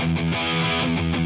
Música